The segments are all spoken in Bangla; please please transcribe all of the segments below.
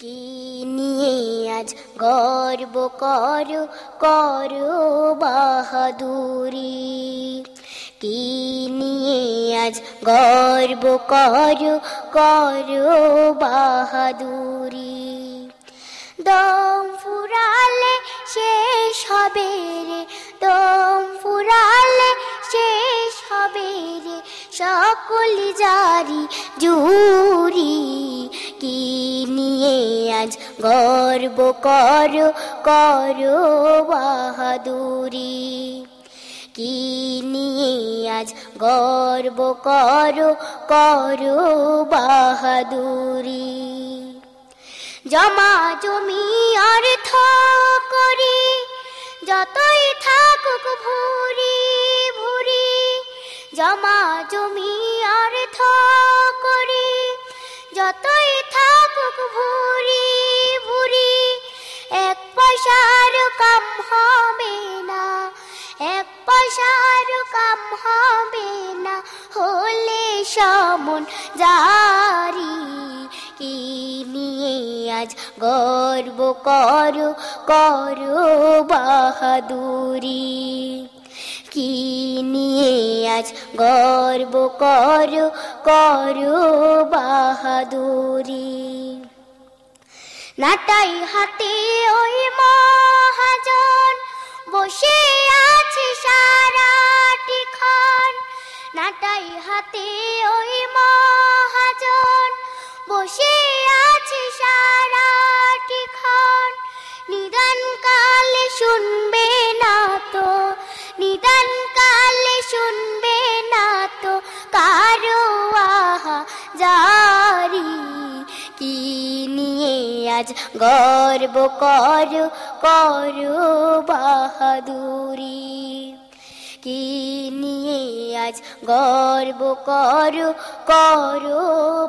কি নিয়ে আজ গর্ব করো, কর বাহাদুরি? কি নিয়ে আজ গর্ব করো করো বাহাদুরি? দম ফুরালে শেষ হবে রে, দম ফুরালে শেষ হবে রে, সকল জারি জুরি আজ গর্ব কর, করো বাহাদুরি। কি নিয়ে আজ গর্ব কর, করো বাহাদুরি? জমা জমি অর্থ করি যতই থাকুক ভুরি ভুরি, জমা জমি অর্থ করি যতই থাকুক ভুরি ভুরি এক পয়সার কাম হবে না, এক পয়সার কাম হবে না, হলে সমন জারি কি নিয়ে আজ গর্ব করো করো বাহাদুরি? কি নিয়ে আজ গর্ব করো করো বাহাদুরি? নাটাই হাতে ওই মহাজন। বসে আছে সারাটি খান নাটাই হাতে ওই মহাজন। বসে আছে সারাটি খান নিদান কালে শুনবে না তো নিদান কালে শুনবে না তো, কারও আহা জারি আজ গর্ব কর কর বাহাদুরি। কি নিয়ে আজ গর্ব কর কর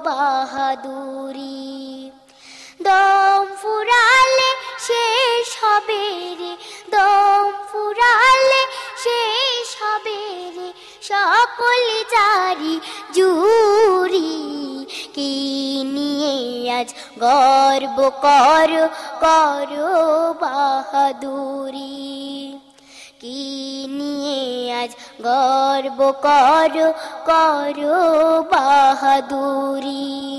বাহাদুরি? দম ফুরালে শেষ সকল জারি জুরি কি নিয়ে আজ গর্ব কর, করো বাহাদুরি। কি নিয়ে আজ গর্ব কর, করো বাহাদুরি।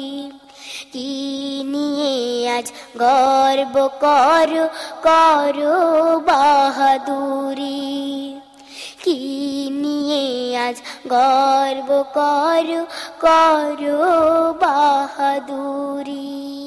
কি নিয়ে আজ গর্ব কর, করো বাহাদুরি। কি নিয়ে আজ গর্ব করো? করো বাহাদুরি।